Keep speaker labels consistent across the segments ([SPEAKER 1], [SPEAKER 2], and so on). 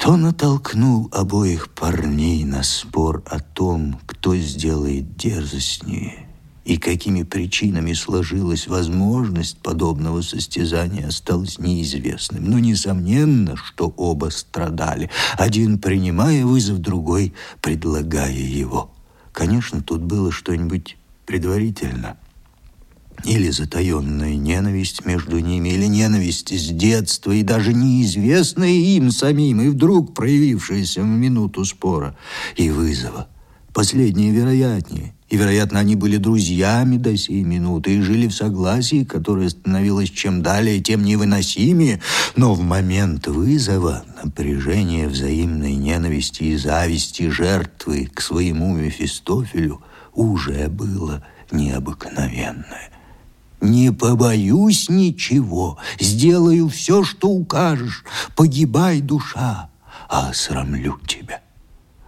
[SPEAKER 1] Кто натолкнул обоих парней на спор о том, кто сделает дерзостнее, и какими причинами сложилась возможность подобного состязания, осталось неизвестным. Но несомненно, что оба страдали, один принимая вызов, другой предлагая его. Конечно, тут было что-нибудь предварительно – или затаенная ненависть между ними, или ненависть с детства, и даже неизвестная им самим, и вдруг проявившаяся в минуту спора и вызова. Последнее вероятнее, и, вероятно, они были друзьями до сей минуты и жили в согласии, которое становилось чем далее, тем невыносимее, но в момент вызова напряжение взаимной ненависти и зависти жертвы к своему Мефистофелю уже было необыкновенное. Не побоюсь ничего, сделаю все, что укажешь. Погибай, душа, а осрамлю тебя.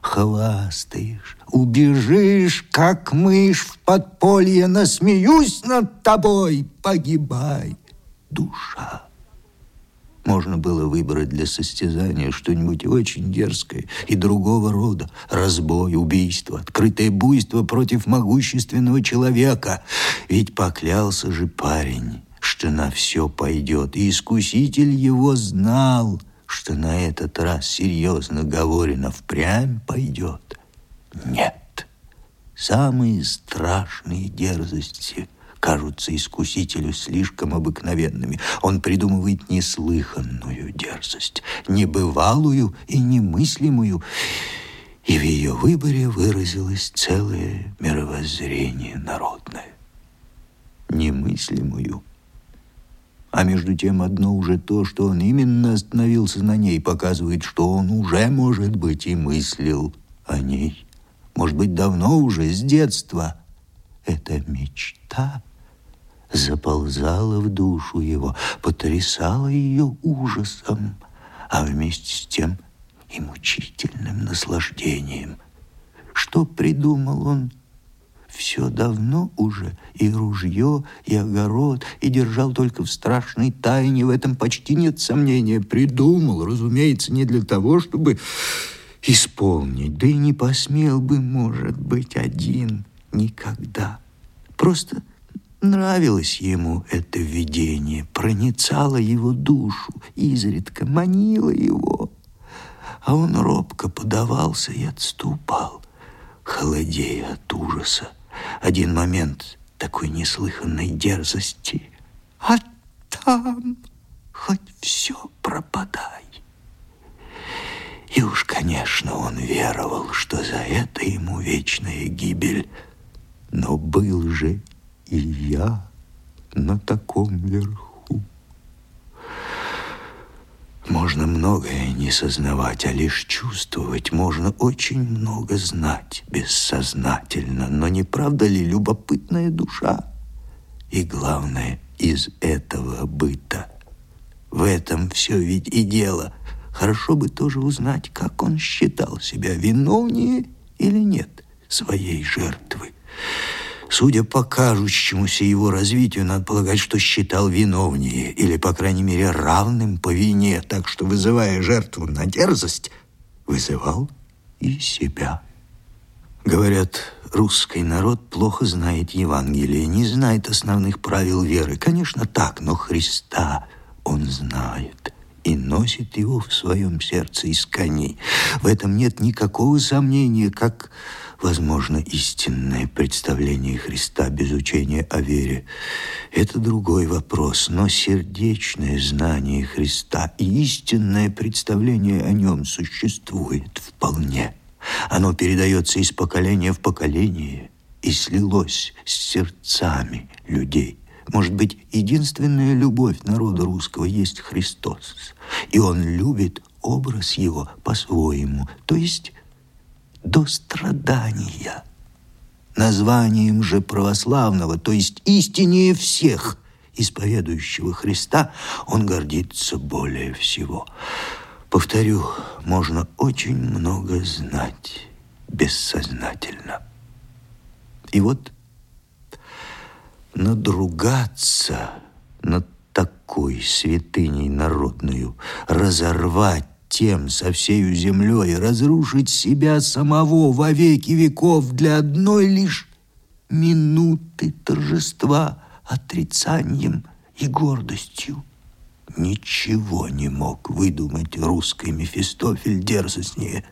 [SPEAKER 1] Хвастаешь, убежишь, как мышь в подполье, насмеюсь над тобой, погибай, душа можно было выбрать для состязания что-нибудь очень дерзкое и другого рода. Разбой, убийство, открытое буйство против могущественного человека. Ведь поклялся же парень, что на все пойдет, и искуситель его знал, что на этот раз серьезно говорено впрямь пойдет. Нет, самые страшные дерзости – кажутся искусителю слишком обыкновенными. Он придумывает неслыханную дерзость, небывалую и немыслимую, и в ее выборе выразилось целое мировоззрение народное. Немыслимую. А между тем одно уже то, что он именно остановился на ней, показывает, что он уже, может быть, и мыслил о ней. Может быть, давно уже, с детства. Это мечта заползала в душу его, потрясала ее ужасом, а вместе с тем и мучительным наслаждением. Что придумал он? Все давно уже, и ружье, и огород, и держал только в страшной тайне, в этом почти нет сомнения. Придумал, разумеется, не для того, чтобы исполнить, да и не посмел бы, может быть, один никогда. Просто Нравилось ему это видение, проницало его душу, изредка манило его. А он робко подавался и отступал, холодея от ужаса. Один момент такой неслыханной дерзости. А там хоть все пропадай. И уж, конечно, он веровал, что за это ему вечная гибель. Но был же и я на таком верху. Можно многое не сознавать, а лишь чувствовать. Можно очень много знать бессознательно. Но не правда ли любопытная душа? И главное, из этого быта. В этом все ведь и дело. Хорошо бы тоже узнать, как он считал себя виновнее или нет своей жертвы. Судя по кажущемуся его развитию, надо полагать, что считал виновнее или, по крайней мере, равным по вине, так что, вызывая жертву на дерзость, вызывал и себя. Говорят, русский народ плохо знает Евангелие, не знает основных правил веры. Конечно, так, но Христа он знает и носит его в своем сердце из коней. В этом нет никакого сомнения, как возможно истинное представление Христа без учения о вере. Это другой вопрос, но сердечное знание Христа и истинное представление о нем существует вполне. Оно передается из поколения в поколение и слилось с сердцами людей. Может быть, единственная любовь народа русского есть Христос, и он любит образ его по-своему, то есть до страдания. Названием же православного, то есть истиннее всех исповедующего Христа, он гордится более всего. Повторю, можно очень много знать бессознательно. И вот надругаться над такой святыней народную, разорвать тем со всею землей разрушить себя самого во веки веков для одной лишь минуты торжества отрицанием и гордостью. Ничего не мог выдумать русский Мефистофель дерзостнее.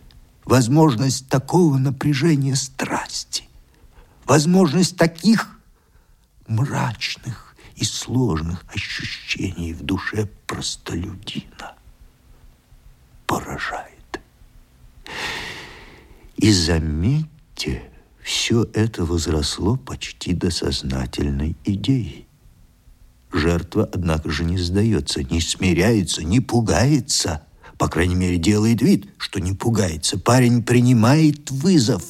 [SPEAKER 1] Возможность такого напряжения страсти, возможность таких мрачных и сложных ощущений в душе простолюдина поражает. И заметьте, все это возросло почти до сознательной идеи. Жертва, однако же, не сдается, не смиряется, не пугается. По крайней мере, делает вид, что не пугается. Парень принимает вызов.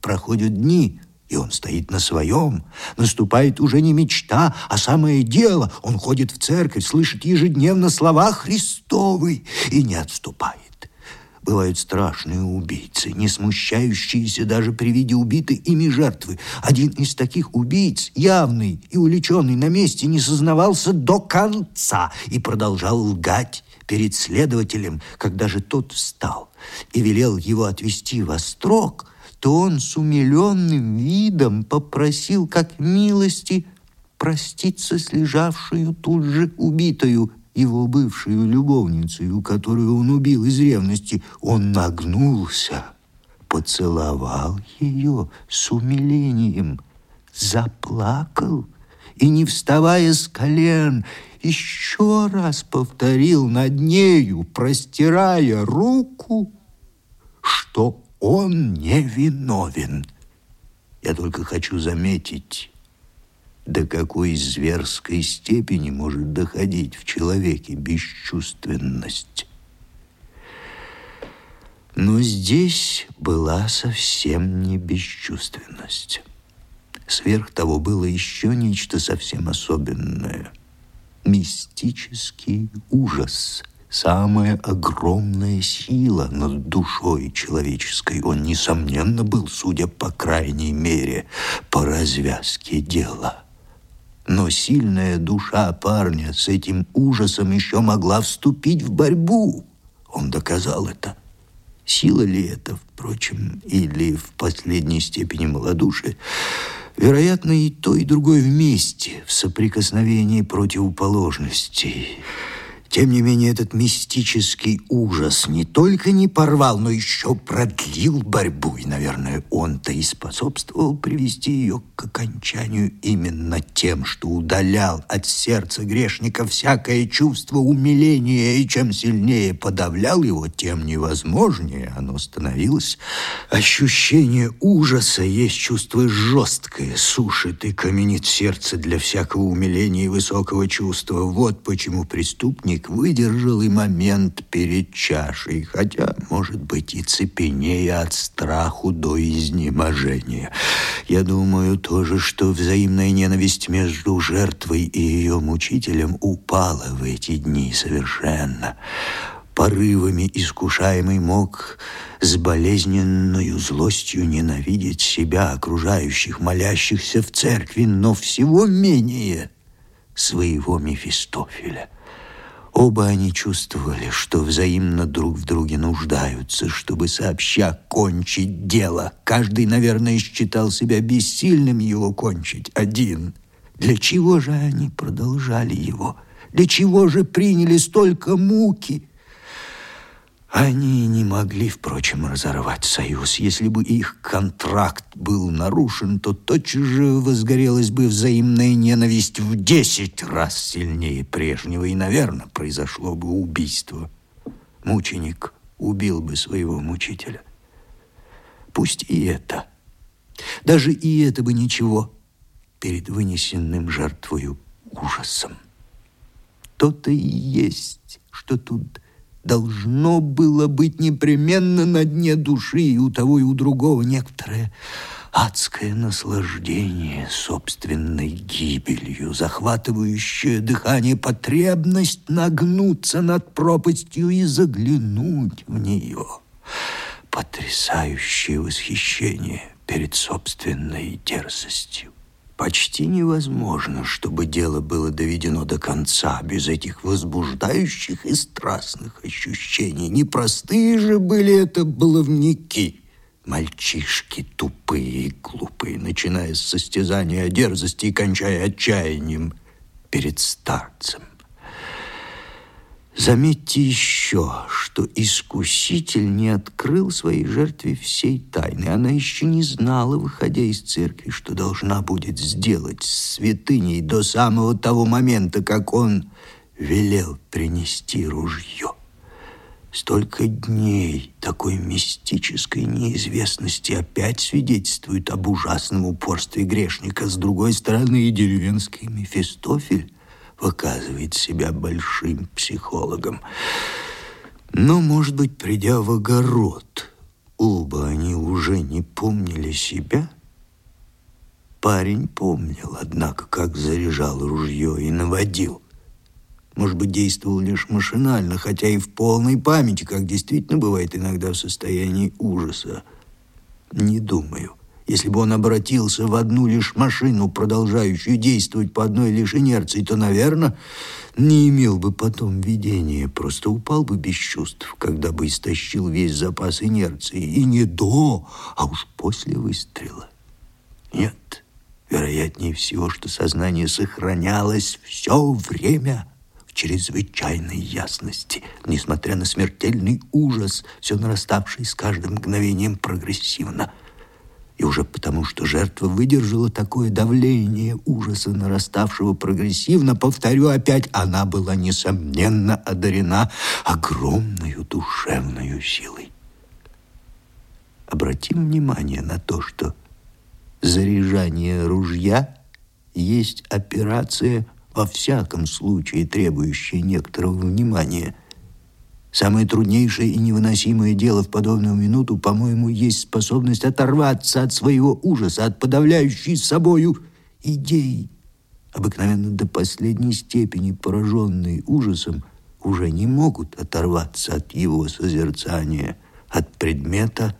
[SPEAKER 1] Проходят дни, и он стоит на своем. Наступает уже не мечта, а самое дело. Он ходит в церковь, слышит ежедневно слова Христовы и не отступает. Бывают страшные убийцы, не смущающиеся даже при виде убитой ими жертвы. Один из таких убийц, явный и уличенный на месте, не сознавался до конца и продолжал лгать перед следователем, когда же тот встал и велел его отвести во строк, то он с умиленным видом попросил как милости проститься с лежавшую тут же убитою его бывшую любовницу, которую он убил из ревности, он нагнулся, поцеловал ее с умилением, заплакал и, не вставая с колен, еще раз повторил над нею, простирая руку, что он невиновен. Я только хочу заметить, до какой зверской степени может доходить в человеке бесчувственность. Но здесь была совсем не бесчувственность. Сверх того было еще нечто совсем особенное. Мистический ужас – самая огромная сила над душой человеческой. Он, несомненно, был, судя по крайней мере, по развязке дела. Но сильная душа парня с этим ужасом еще могла вступить в борьбу. Он доказал это. Сила ли это, впрочем, или в последней степени малодушие? Вероятно, и то, и другое вместе, в соприкосновении противоположностей. Тем не менее, этот мистический ужас не только не порвал, но еще продлил борьбу. И, наверное, он-то и способствовал привести ее к окончанию именно тем, что удалял от сердца грешника всякое чувство умиления, и чем сильнее подавлял его, тем невозможнее оно становилось. Ощущение ужаса есть чувство жесткое, сушит и каменит сердце для всякого умиления и высокого чувства. Вот почему преступник Выдержал и момент перед чашей, хотя, может быть, и цепенея от страху до изнеможения. Я думаю тоже, что взаимная ненависть между жертвой и ее мучителем упала в эти дни совершенно. Порывами искушаемый мог с болезненной злостью ненавидеть себя, окружающих, молящихся в церкви, но всего менее своего Мефистофеля. Оба они чувствовали, что взаимно друг в друге нуждаются, чтобы сообща кончить дело. Каждый, наверное, считал себя бессильным его кончить один. Для чего же они продолжали его? Для чего же приняли столько муки? Они не могли, впрочем, разорвать союз. Если бы их контракт был нарушен, то тотчас же возгорелась бы взаимная ненависть в десять раз сильнее прежнего, и, наверное, произошло бы убийство. Мученик убил бы своего мучителя. Пусть и это, даже и это бы ничего перед вынесенным жертвою ужасом. То-то и есть, что тут должно было быть непременно на дне души и у того, и у другого некоторое адское наслаждение собственной гибелью, захватывающее дыхание потребность нагнуться над пропастью и заглянуть в нее. Потрясающее восхищение перед собственной дерзостью. Почти невозможно, чтобы дело было доведено до конца без этих возбуждающих и страстных ощущений. Непростые же были это баловники. Мальчишки тупые и глупые, начиная с состязания о дерзости и кончая отчаянием перед старцем. Заметьте еще, что искуситель не открыл своей жертве всей тайны. Она еще не знала, выходя из церкви, что должна будет сделать с святыней до самого того момента, как он велел принести ружье. Столько дней такой мистической неизвестности опять свидетельствует об ужасном упорстве грешника. С другой стороны, и деревенский Мефистофель показывает себя большим психологом. Но, может быть, придя в огород, оба они уже не помнили себя? Парень помнил, однако, как заряжал ружье и наводил. Может быть, действовал лишь машинально, хотя и в полной памяти, как действительно бывает иногда в состоянии ужаса. Не думаю. Если бы он обратился в одну лишь машину, продолжающую действовать по одной лишь инерции, то, наверное, не имел бы потом видения, просто упал бы без чувств, когда бы истощил весь запас инерции, и не до, а уж после выстрела. Нет, вероятнее всего, что сознание сохранялось все время в чрезвычайной ясности, несмотря на смертельный ужас, все нараставший с каждым мгновением прогрессивно – и уже потому, что жертва выдержала такое давление ужаса, нараставшего прогрессивно, повторю опять, она была, несомненно, одарена огромной душевной силой. Обратим внимание на то, что заряжание ружья есть операция, во всяком случае, требующая некоторого внимания – Самое труднейшее и невыносимое дело в подобную минуту, по-моему, есть способность оторваться от своего ужаса, от подавляющей собою идеи. Обыкновенно до последней степени пораженные ужасом уже не могут оторваться от его созерцания, от предмета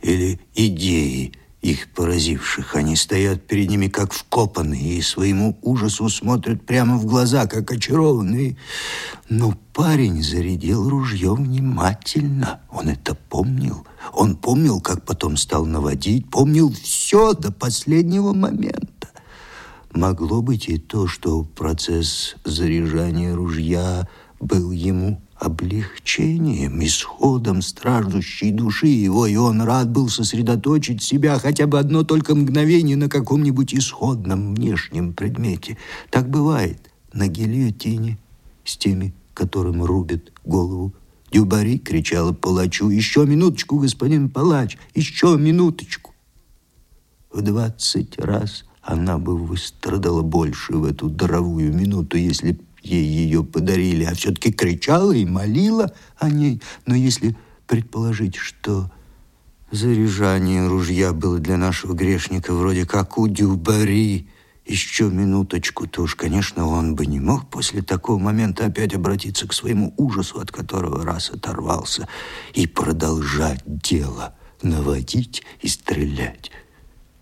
[SPEAKER 1] или идеи, их поразивших. Они стоят перед ними как вкопанные и своему ужасу смотрят прямо в глаза, как очарованные. Но парень зарядил ружье внимательно. Он это помнил. Он помнил, как потом стал наводить, помнил все до последнего момента. Могло быть и то, что процесс заряжания ружья был ему облегчением, исходом страждущей души его, и он рад был сосредоточить себя хотя бы одно только мгновение на каком-нибудь исходном внешнем предмете. Так бывает на гильотине с теми, которым рубят голову. Дюбари кричала палачу «Еще минуточку, господин палач, еще минуточку!» В двадцать раз она бы выстрадала больше в эту даровую минуту, если ей ее подарили, а все-таки кричала и молила о ней. Но если предположить, что заряжание ружья было для нашего грешника вроде как у Дюбари, еще минуточку, то уж, конечно, он бы не мог после такого момента опять обратиться к своему ужасу, от которого раз оторвался, и продолжать дело, наводить и стрелять.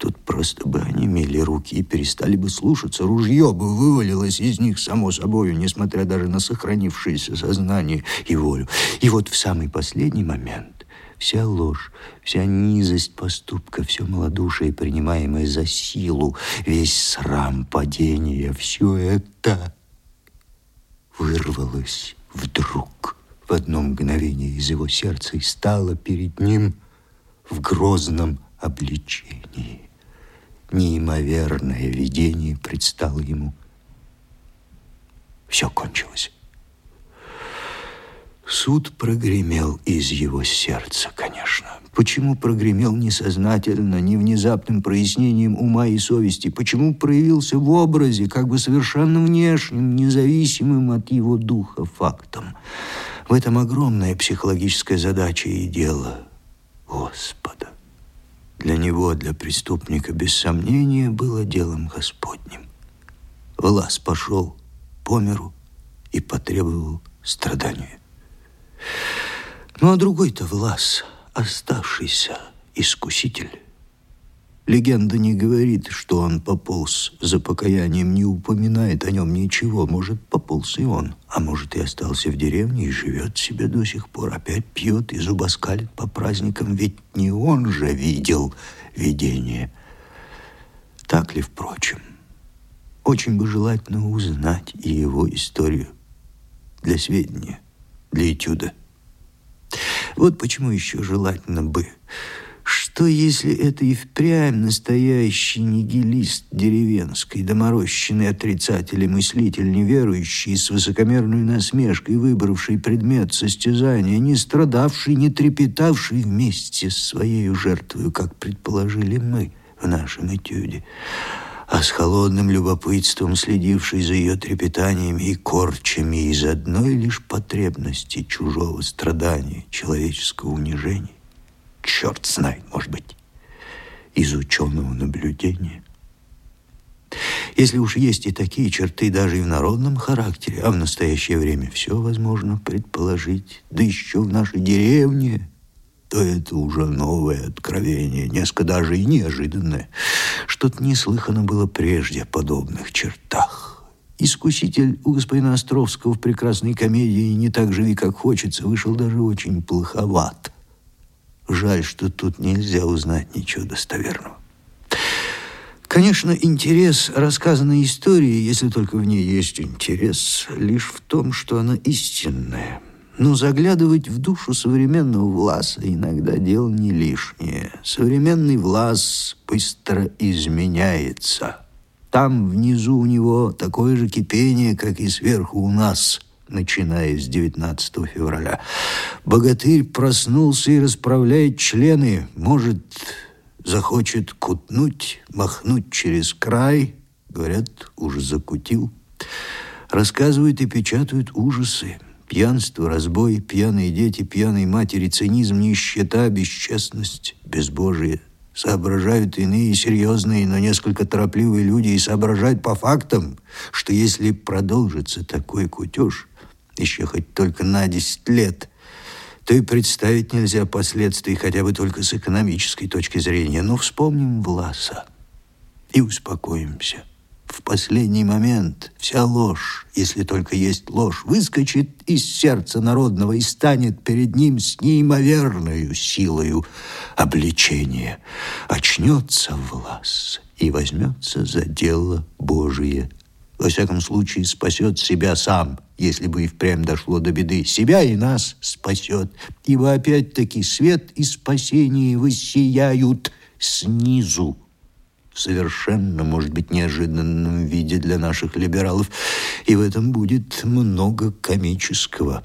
[SPEAKER 1] Тут просто бы онемели руки и перестали бы слушаться. Ружье бы вывалилось из них само собою, несмотря даже на сохранившееся сознание и волю. И вот в самый последний момент вся ложь, вся низость поступка, все малодушие, принимаемое за силу, весь срам падения, все это вырвалось вдруг в одно мгновение из его сердца и стало перед ним в грозном обличении неимоверное видение предстало ему. Все кончилось. Суд прогремел из его сердца, конечно. Почему прогремел несознательно, не внезапным прояснением ума и совести? Почему проявился в образе, как бы совершенно внешним, независимым от его духа фактом? В этом огромная психологическая задача и дело Господа. Для него, для преступника, без сомнения, было делом Господним. Влас пошел по миру и потребовал страдания. Ну а другой-то Влас, оставшийся искуситель, Легенда не говорит, что он пополз за покаянием, не упоминает о нем ничего. Может, пополз и он, а может, и остался в деревне и живет себе до сих пор. Опять пьет и зубоскалит по праздникам, ведь не он же видел видение. Так ли, впрочем? Очень бы желательно узнать и его историю для сведения, для этюда. Вот почему еще желательно бы что, если это и впрямь настоящий нигилист деревенской, доморощенный отрицатель и мыслитель неверующий, с высокомерной насмешкой выбравший предмет состязания, не страдавший, не трепетавший вместе с своей жертвой, как предположили мы в нашем этюде, а с холодным любопытством следивший за ее трепетаниями и корчами из одной лишь потребности чужого страдания, человеческого унижения черт знает, может быть, из ученого наблюдения. Если уж есть и такие черты даже и в народном характере, а в настоящее время все возможно предположить, да еще в нашей деревне, то это уже новое откровение, несколько даже и неожиданное. Что-то неслыхано было прежде о подобных чертах. Искуситель у господина Островского в прекрасной комедии «Не так живи, как хочется» вышел даже очень плоховат. Жаль, что тут нельзя узнать ничего достоверного. Конечно, интерес рассказанной истории, если только в ней есть интерес, лишь в том, что она истинная. Но заглядывать в душу современного Власа иногда дело не лишнее. Современный Влас быстро изменяется. Там внизу у него такое же кипение, как и сверху у нас – начиная с 19 февраля. Богатырь проснулся и расправляет члены. Может, захочет кутнуть, махнуть через край. Говорят, уже закутил. Рассказывают и печатают ужасы. Пьянство, разбой, пьяные дети, пьяные матери, цинизм, нищета, бесчестность, безбожие. Соображают иные серьезные, но несколько торопливые люди и соображают по фактам, что если продолжится такой кутеж, еще хоть только на 10 лет, то и представить нельзя последствий хотя бы только с экономической точки зрения. Но вспомним Власа и успокоимся. В последний момент вся ложь, если только есть ложь, выскочит из сердца народного и станет перед ним с неимоверной силою обличения. Очнется Влас и возьмется за дело Божие во всяком случае, спасет себя сам, если бы и впрямь дошло до беды. Себя и нас спасет, ибо опять-таки свет и спасение воссияют снизу в совершенно, может быть, неожиданном виде для наших либералов, и в этом будет много комического.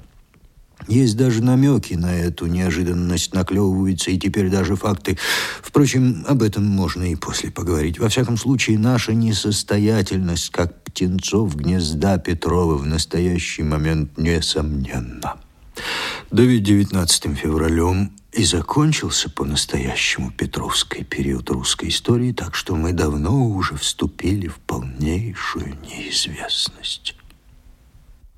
[SPEAKER 1] Есть даже намеки на эту неожиданность, наклевываются, и теперь даже факты. Впрочем, об этом можно и после поговорить. Во всяком случае, наша несостоятельность, как птенцов гнезда Петрова, в настоящий момент несомненна. Да ведь 19 февралем и закончился по-настоящему Петровский период русской истории, так что мы давно уже вступили в полнейшую неизвестность.